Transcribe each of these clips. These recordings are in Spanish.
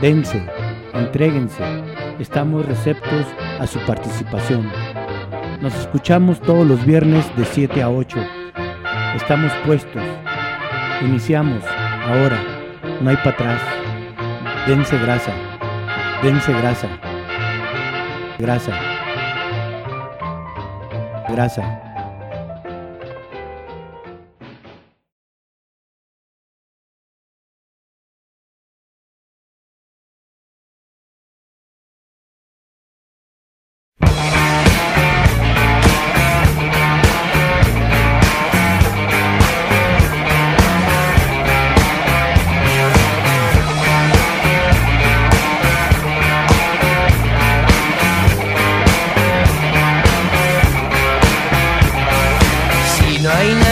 Dense, entréguense, estamos receptos a su participación. Nos escuchamos todos los viernes de 7 a 8. Estamos puestos. Iniciamos. Ahora. No hay para atrás. Dense grasa. Dense grasa. Grasa. Grasa.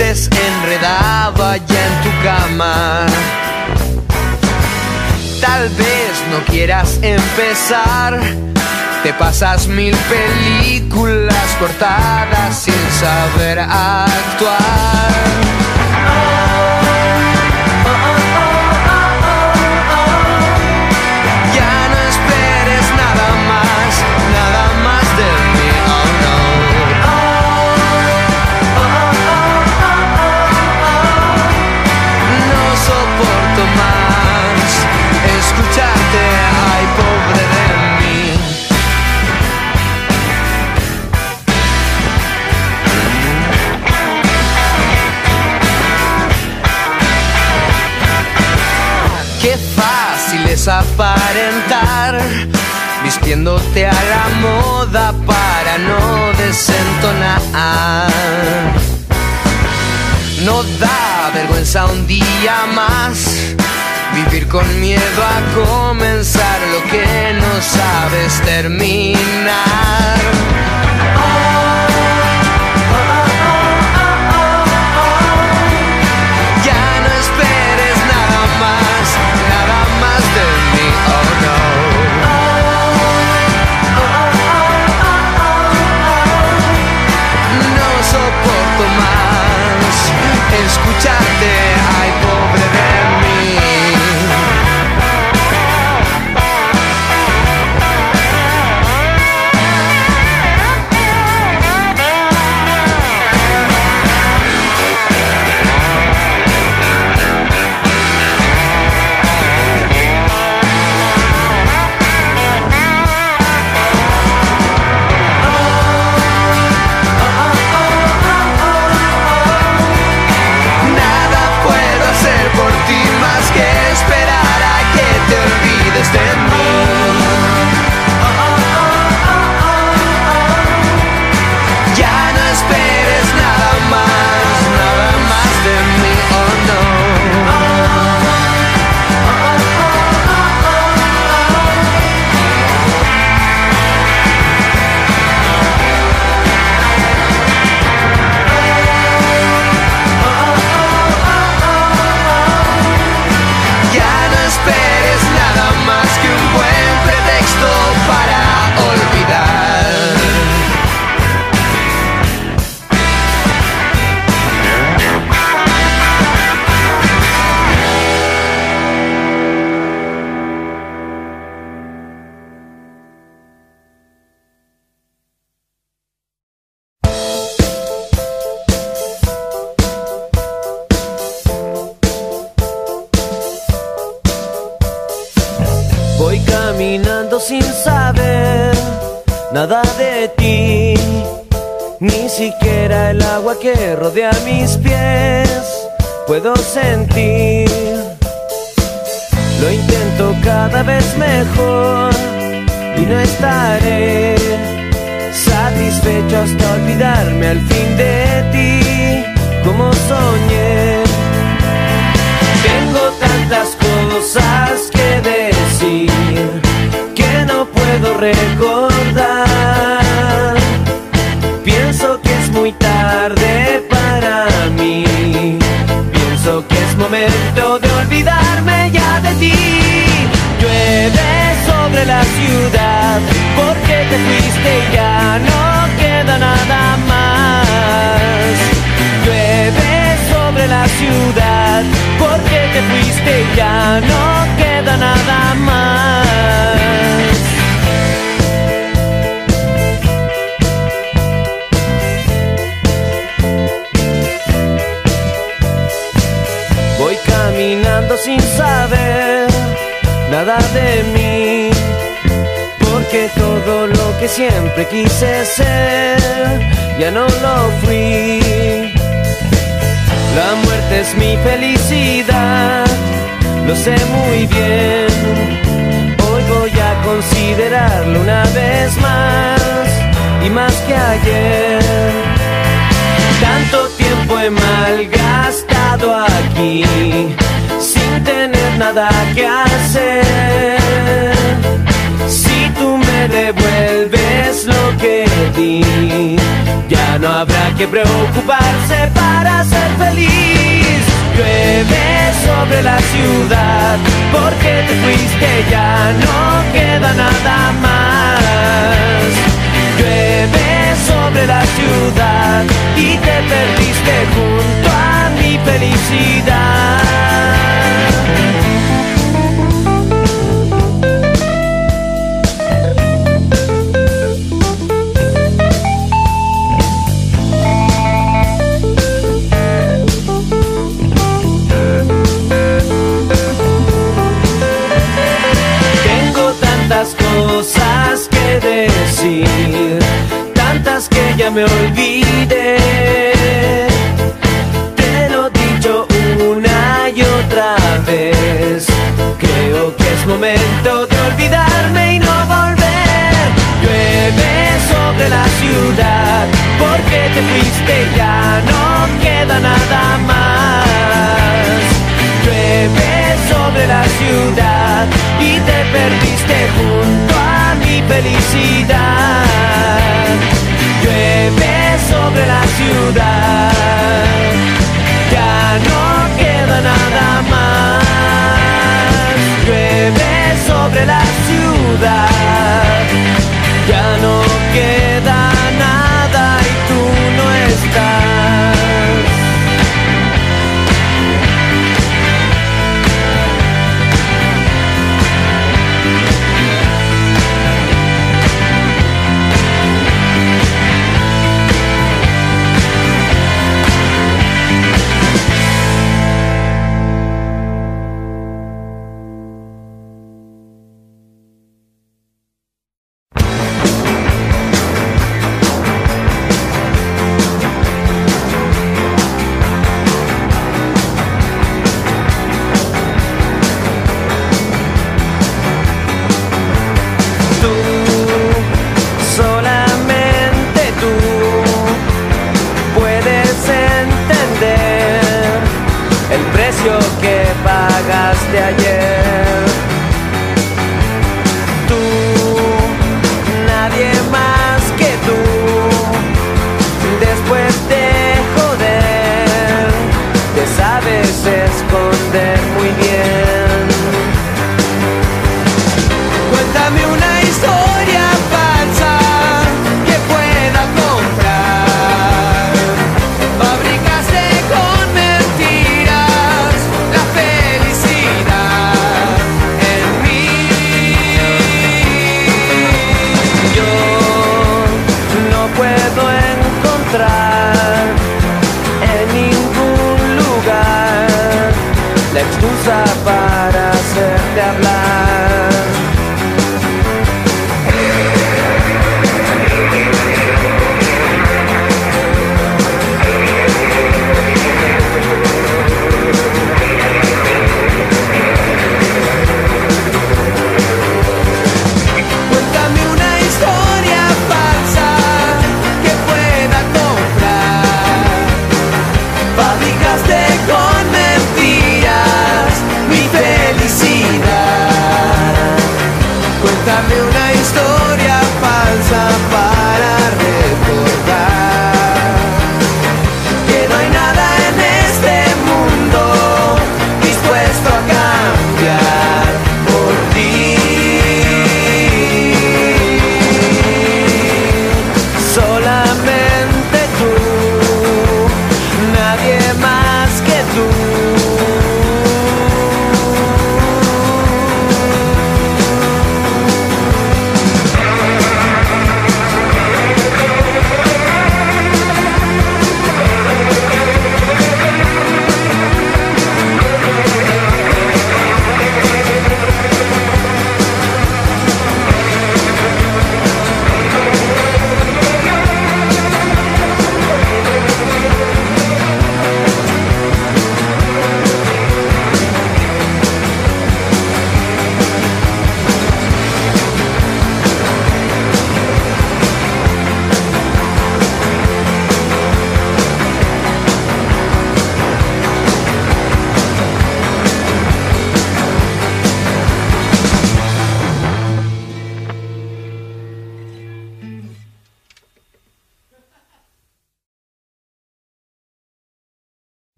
veces enredado allá en tu cama. Tal vez no quieras empezar, te pasas mil películas cortadas sin saber actuar. con miedo a comenzar lo que no sabes terminar. agua que rodea mis pies, puedo sentir. Lo intento cada vez mejor y no estaré satisfecho hasta olvidarme al fin de ti, como soñé. Tengo tantas cosas que decir que no puedo recordar. Pienso que es momento de olvidarme ya de ti. Llueve sobre la ciudad porque te fuiste y ya no queda nada más. Llueve sobre la ciudad porque te fuiste y ya no queda nada más. sin saber nada de mí, porque todo lo que siempre quise ser, ya no lo fui. La muerte es mi felicidad, lo sé muy bien. Hoy voy a considerarlo una vez más y más que ayer. nada que hacer. Si tú me devuelves lo que di, ya no habrá que preocuparse para ser feliz. Llueve sobre la ciudad, porque te fuiste ya no queda nada más. Llueve sobre la ciudad y te perdiste junto a mi felicidad. Decir, tantas que ya me olvidé. Te lo he dicho una y otra vez. Creo que es momento de olvidarme y no volver. Llueve sobre la ciudad, porque te fuiste ya felicidad. Llueve sobre la ciudad, ya no queda nada más. Llueve sobre la ciudad,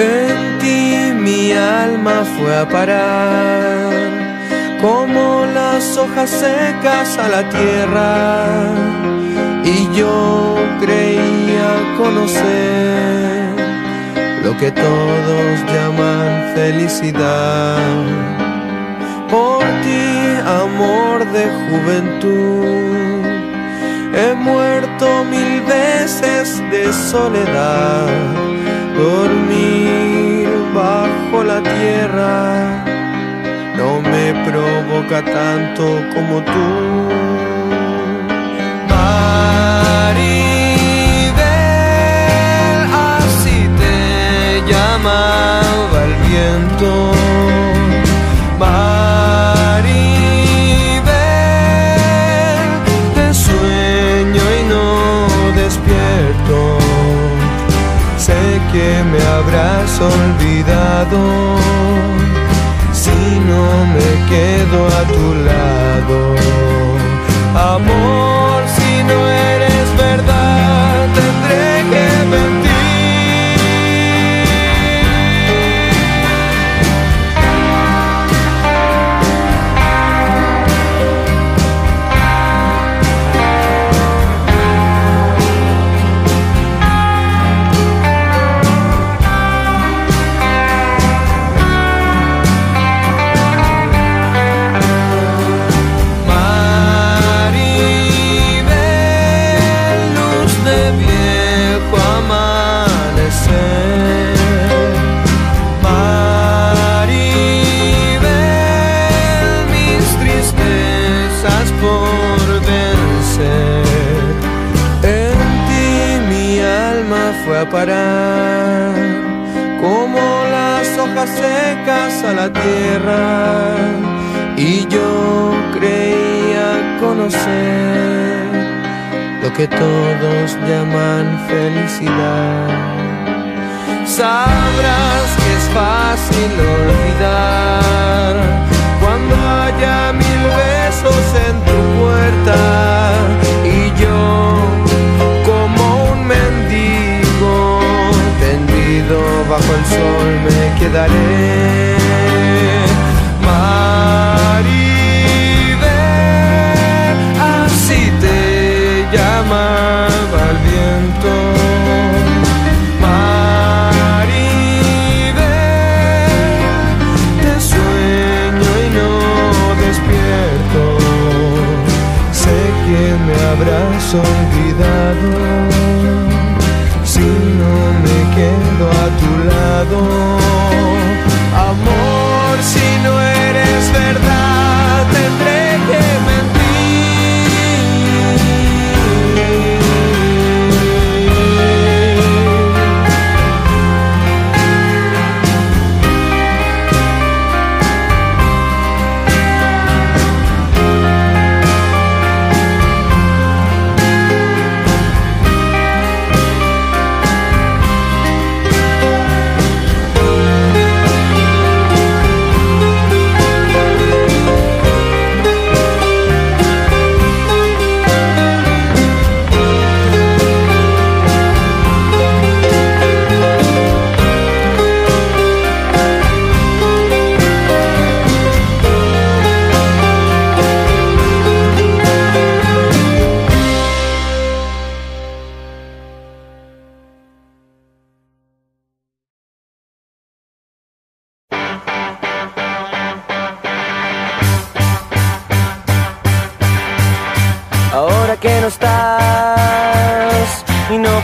En ti mi alma fue a parar, como las hojas secas a la tierra, y yo creía conocer lo que todos llaman felicidad. Por ti, amor de juventud, he muerto mil veces de soledad Dormir bajo la tierra no me provoca tanto como tú. Maribel, así te llamaba el viento. Que me habrás olvidado si no me quedo a tu lado. Amor, si no eres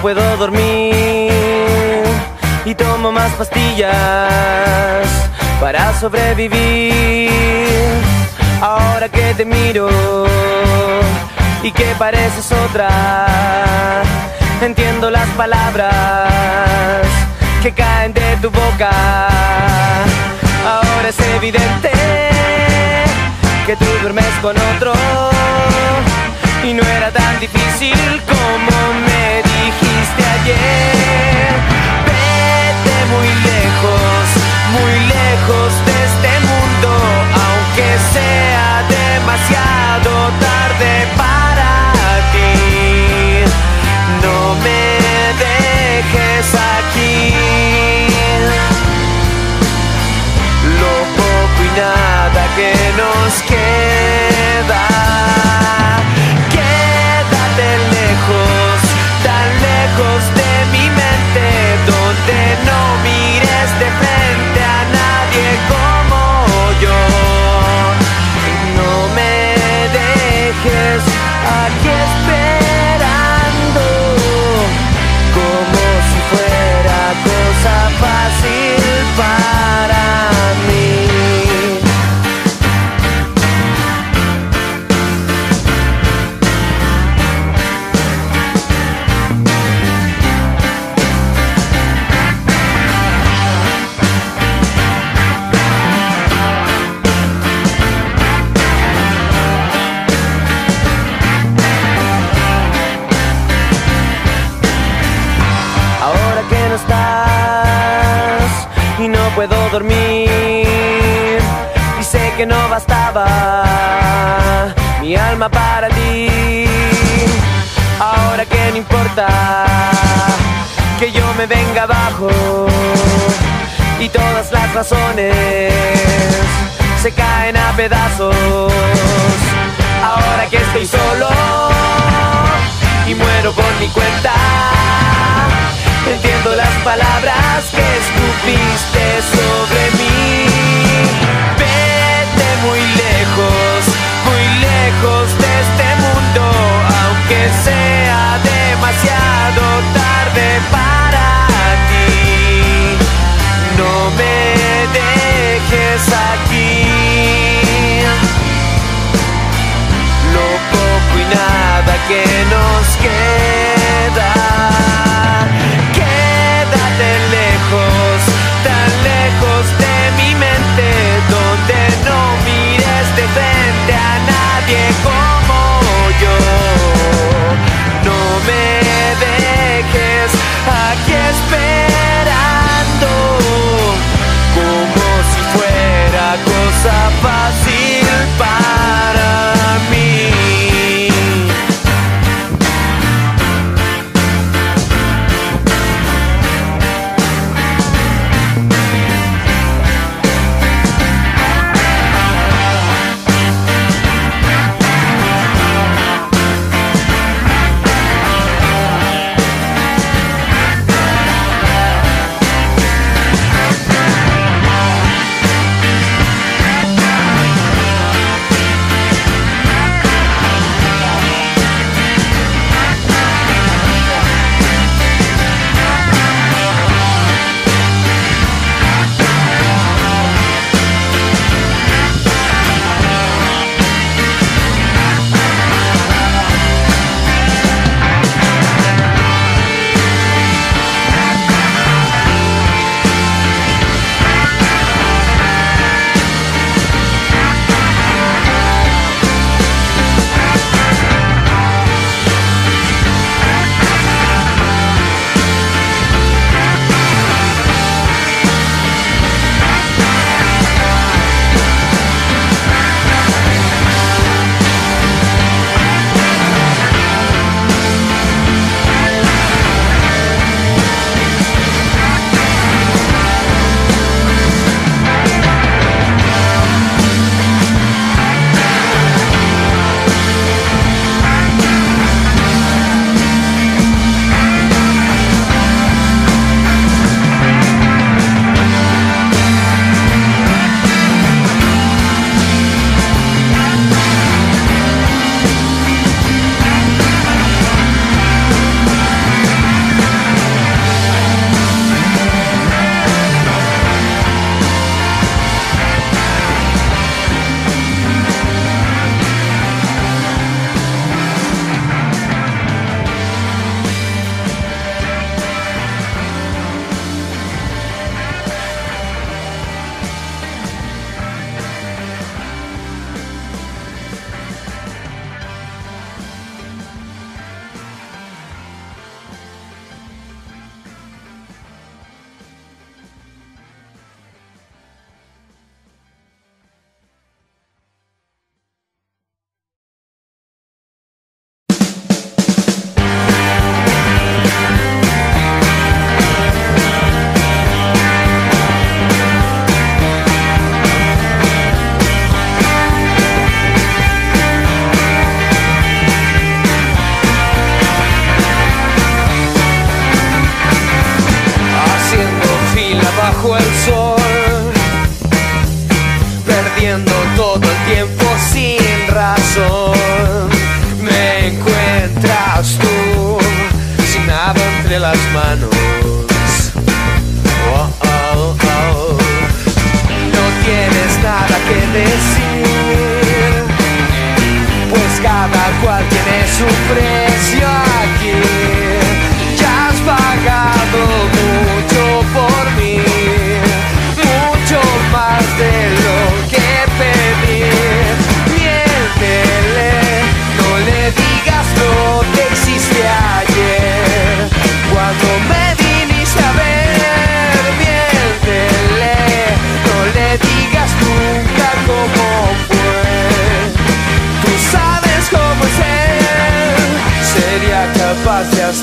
puedo dormir y tomo más pastillas para sobrevivir. Ahora que te miro y que pareces otra, entiendo las palabras que caen de tu boca. Ahora es evidente que tú duermes con otro y no era tan difícil como me dijiste ayer. Vete muy lejos, muy lejos de este mundo, aunque sea demasiado tarde para ti. No me dejes aquí. Lo poco y nada que nos queda. razones se caen a pedazos. Ahora que estoy solo y muero por mi cuenta, entiendo las palabras que escupiste sobre aquí. Lo poco y nada que nos queda.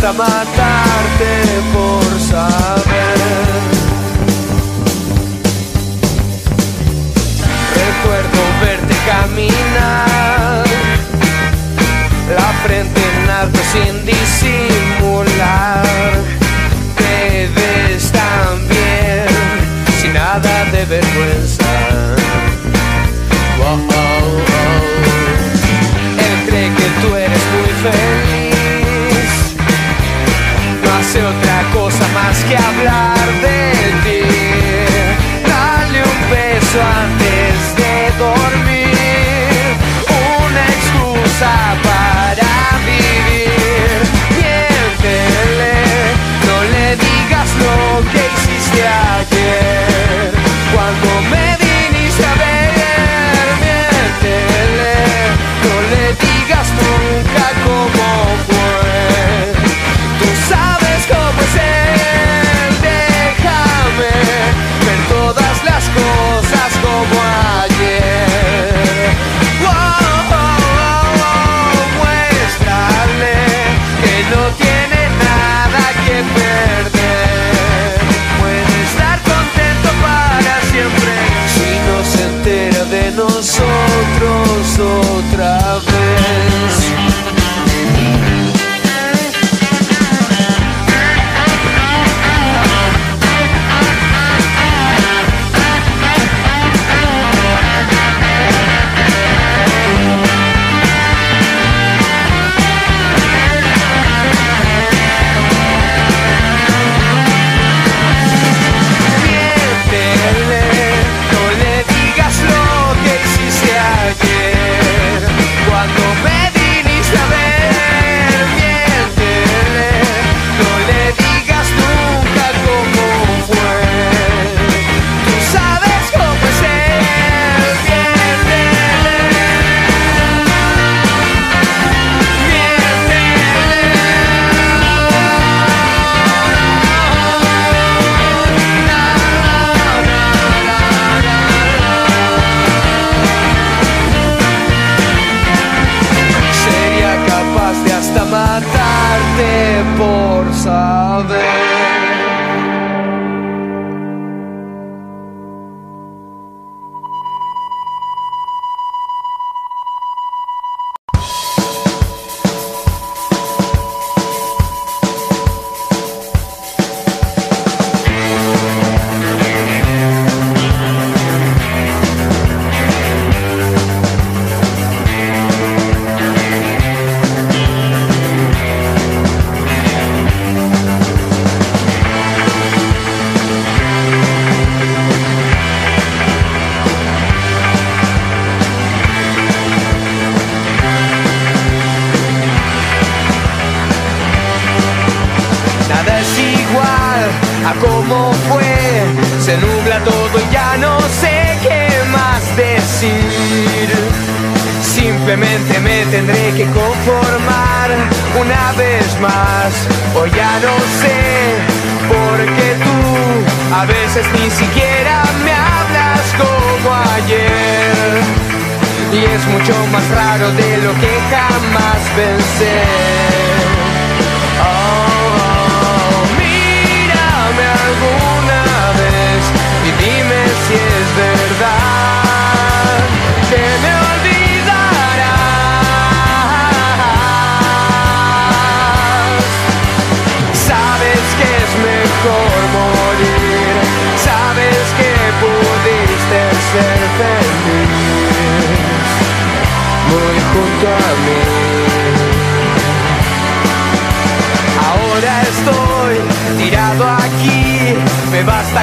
hasta matarte por saber. Recuerdo verte caminar, la frente en alto sin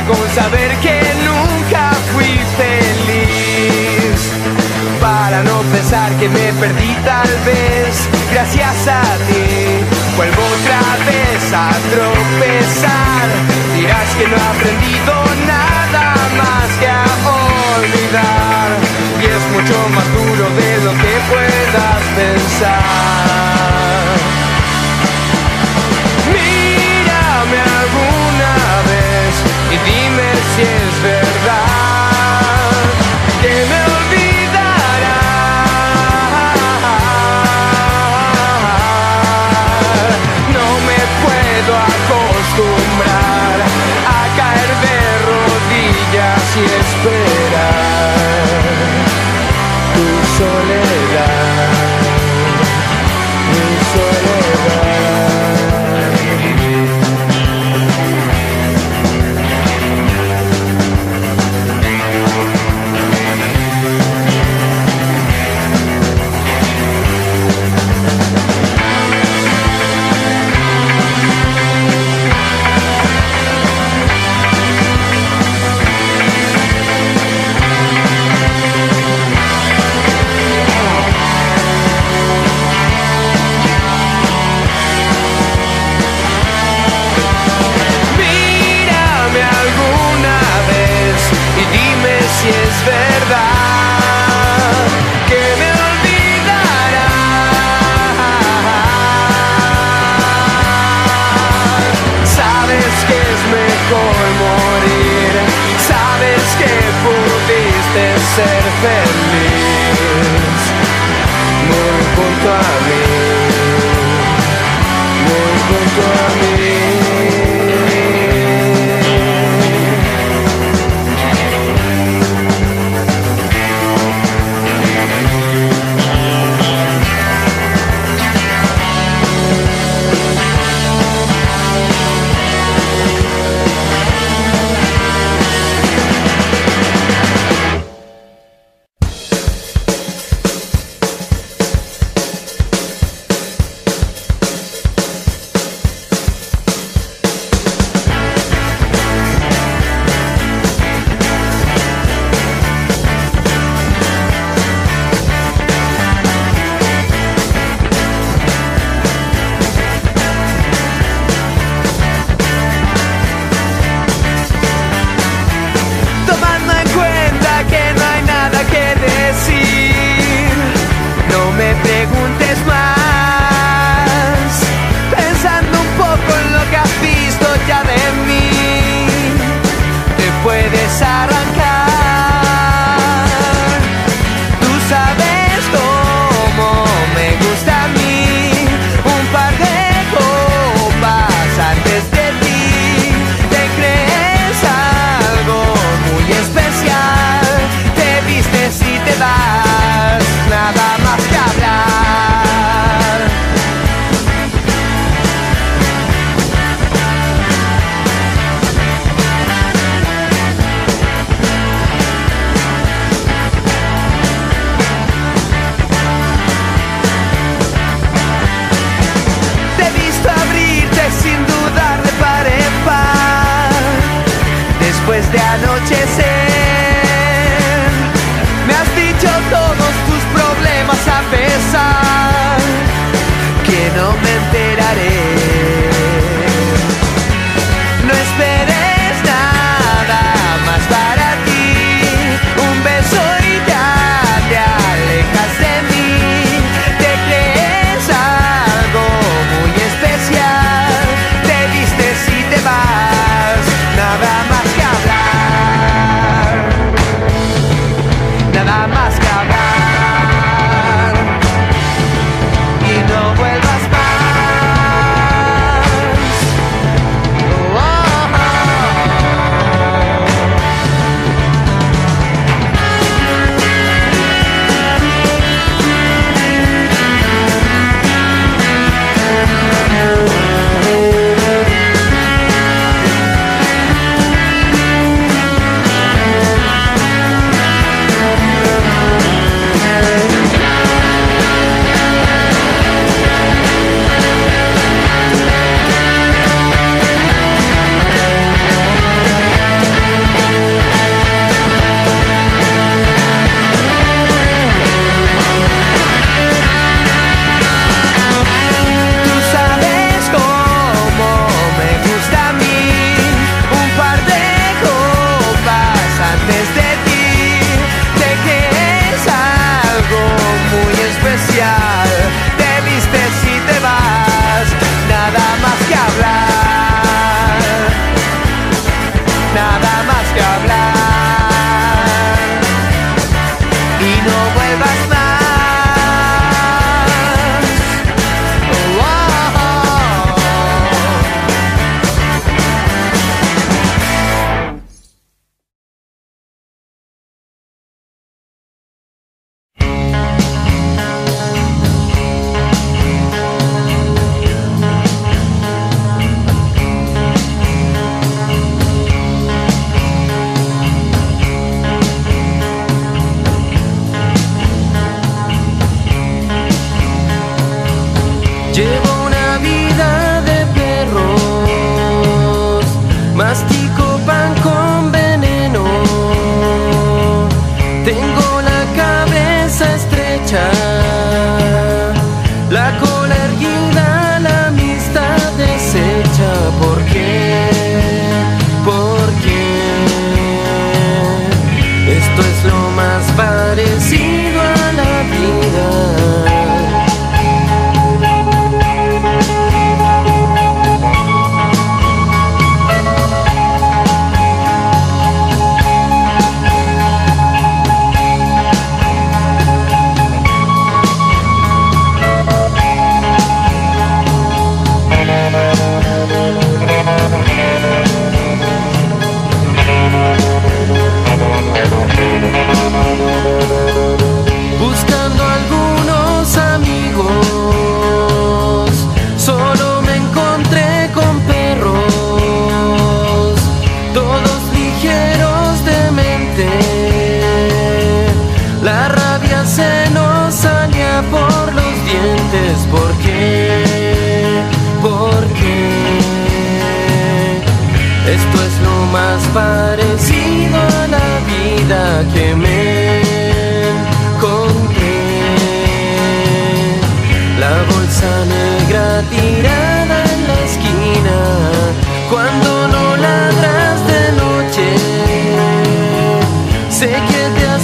con saber que nunca fui feliz. Para no pensar que me perdí tal vez, gracias a ti, vuelvo otra vez a tropezar. Dirás que no he aprendido nada más que a olvidar. Y es mucho más duro de lo que puedas pensar.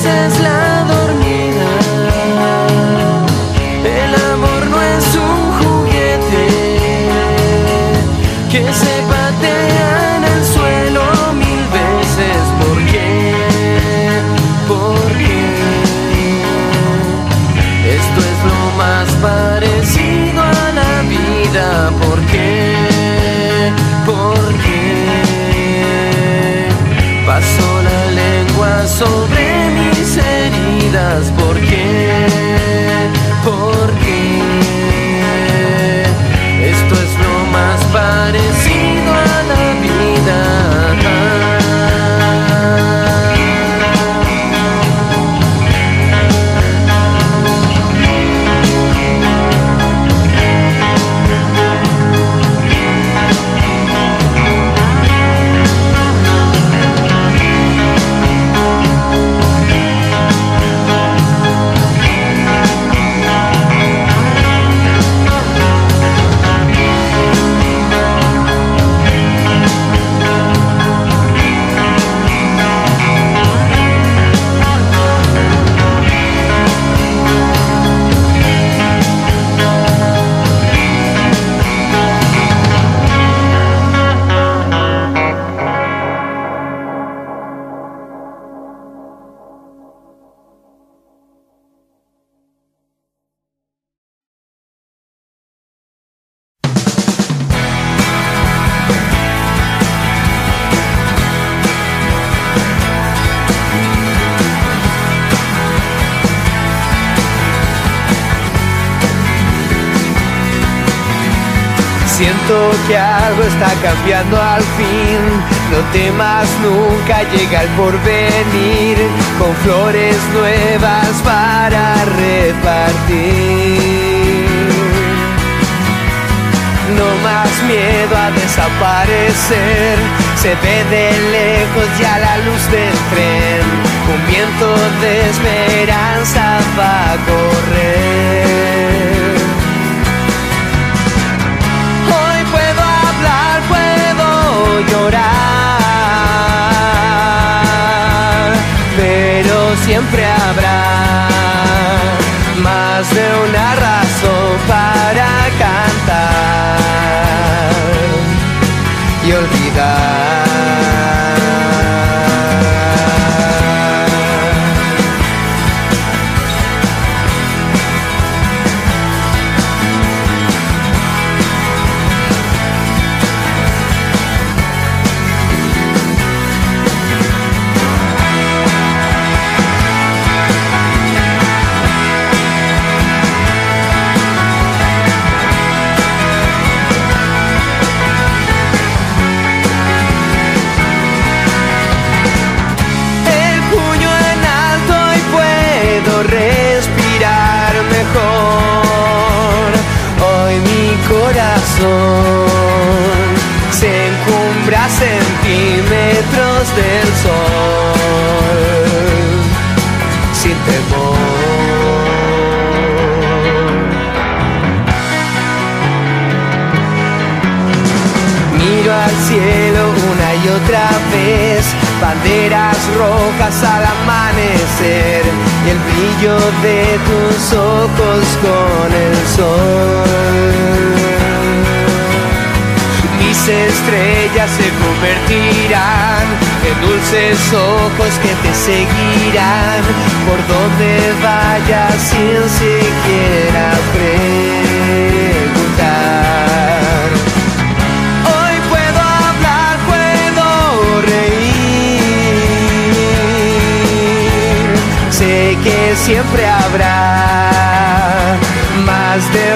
says love. Siento que algo está cambiando al fin. No temas, nunca llega el porvenir. Con flores nuevas para repartir. No más miedo a desaparecer. Se ve de lejos ya la luz del tren. Un viento de esperanza va a correr. siempre habrá más de una razón para cantar y olvidar. siempre habrá más de